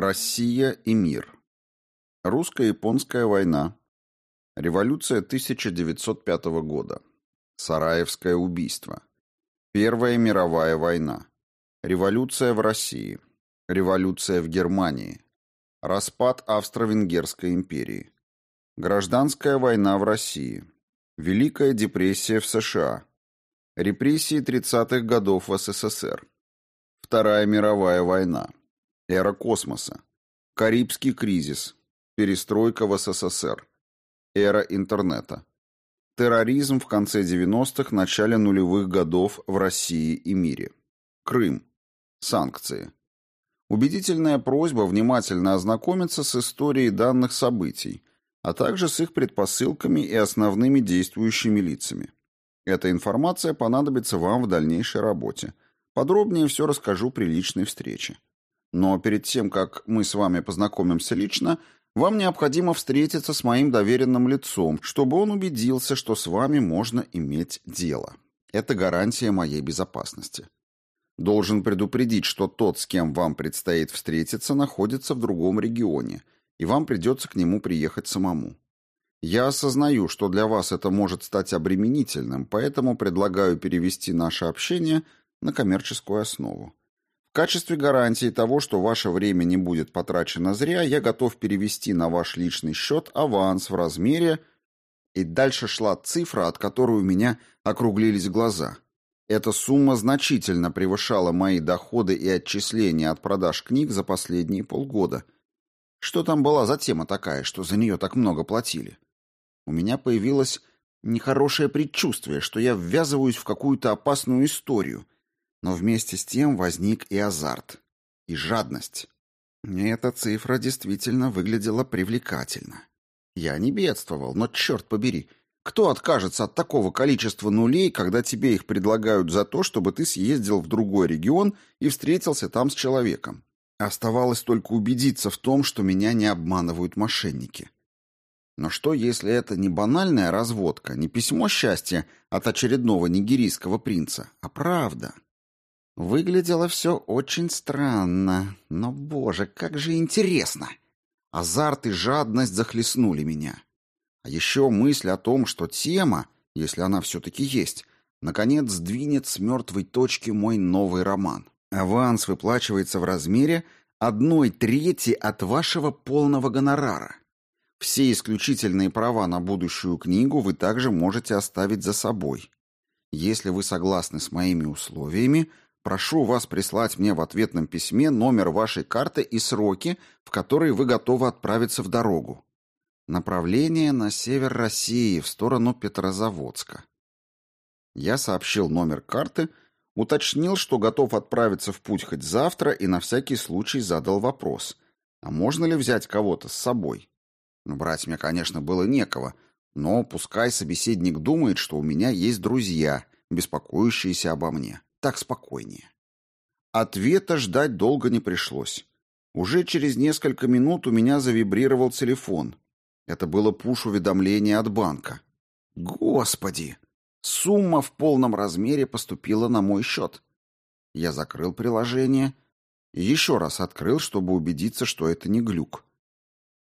Россия и мир. Русско-японская война. Революция 1905 года. Сараевское убийство. Первая мировая война. Революция в России. Революция в Германии. Распад Австро-Венгерской империи. Гражданская война в России. Великая депрессия в США. Репрессии 30-х годов в СССР. Вторая мировая война. Эра космоса. Карибский кризис. Перестройка в СССР. Эра интернета. Терроризм в конце 90-х, начале нулевых годов в России и мире. Крым. Санкции. Убедительная просьба внимательно ознакомиться с историей данных событий, а также с их предпосылками и основными действующими лицами. Эта информация понадобится вам в дальнейшей работе. Подробнее все расскажу при личной встрече. Но перед тем, как мы с вами познакомимся лично, вам необходимо встретиться с моим доверенным лицом, чтобы он убедился, что с вами можно иметь дело. Это гарантия моей безопасности. Должен предупредить, что тот, с кем вам предстоит встретиться, находится в другом регионе, и вам придется к нему приехать самому. Я осознаю, что для вас это может стать обременительным, поэтому предлагаю перевести наше общение на коммерческую основу. В качестве гарантии того, что ваше время не будет потрачено зря, я готов перевести на ваш личный счет аванс в размере... И дальше шла цифра, от которой у меня округлились глаза. Эта сумма значительно превышала мои доходы и отчисления от продаж книг за последние полгода. Что там была за тема такая, что за нее так много платили? У меня появилось нехорошее предчувствие, что я ввязываюсь в какую-то опасную историю, но вместе с тем возник и азарт, и жадность. И эта цифра действительно выглядела привлекательно. Я не бедствовал, но черт побери, кто откажется от такого количества нулей, когда тебе их предлагают за то, чтобы ты съездил в другой регион и встретился там с человеком? Оставалось только убедиться в том, что меня не обманывают мошенники. Но что, если это не банальная разводка, не письмо счастья от очередного нигерийского принца, а правда? Выглядело все очень странно, но, боже, как же интересно! Азарт и жадность захлестнули меня. А еще мысль о том, что тема, если она все-таки есть, наконец сдвинет с мертвой точки мой новый роман. Аванс выплачивается в размере одной трети от вашего полного гонорара. Все исключительные права на будущую книгу вы также можете оставить за собой. Если вы согласны с моими условиями, Прошу вас прислать мне в ответном письме номер вашей карты и сроки, в которые вы готовы отправиться в дорогу. Направление на север России, в сторону Петрозаводска. Я сообщил номер карты, уточнил, что готов отправиться в путь хоть завтра и на всякий случай задал вопрос, а можно ли взять кого-то с собой? Ну, брать мне, конечно, было некого, но пускай собеседник думает, что у меня есть друзья, беспокоящиеся обо мне. Так спокойнее. Ответа ждать долго не пришлось. Уже через несколько минут у меня завибрировал телефон. Это было пуш-уведомление от банка. Господи! Сумма в полном размере поступила на мой счет. Я закрыл приложение и еще раз открыл, чтобы убедиться, что это не глюк.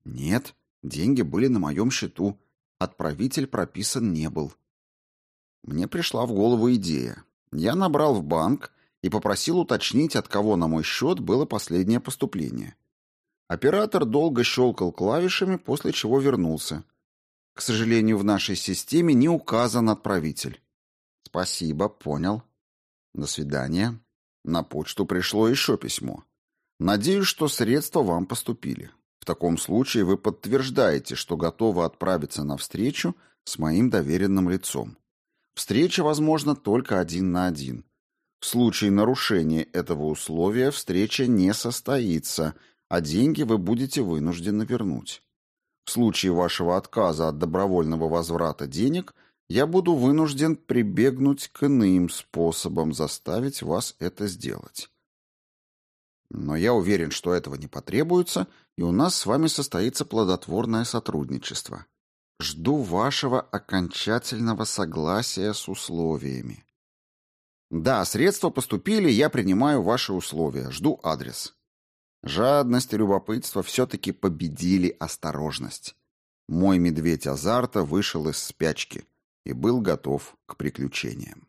Нет, деньги были на моем счету. Отправитель прописан не был. Мне пришла в голову идея. Я набрал в банк и попросил уточнить, от кого на мой счет было последнее поступление. Оператор долго щелкал клавишами, после чего вернулся. К сожалению, в нашей системе не указан отправитель. Спасибо, понял. До свидания. На почту пришло еще письмо. Надеюсь, что средства вам поступили. В таком случае вы подтверждаете, что готовы отправиться на встречу с моим доверенным лицом. Встреча возможна только один на один. В случае нарушения этого условия встреча не состоится, а деньги вы будете вынуждены вернуть. В случае вашего отказа от добровольного возврата денег я буду вынужден прибегнуть к иным способам заставить вас это сделать. Но я уверен, что этого не потребуется, и у нас с вами состоится плодотворное сотрудничество. Жду вашего окончательного согласия с условиями. Да, средства поступили, я принимаю ваши условия. Жду адрес. Жадность и любопытство все-таки победили осторожность. Мой медведь азарта вышел из спячки и был готов к приключениям.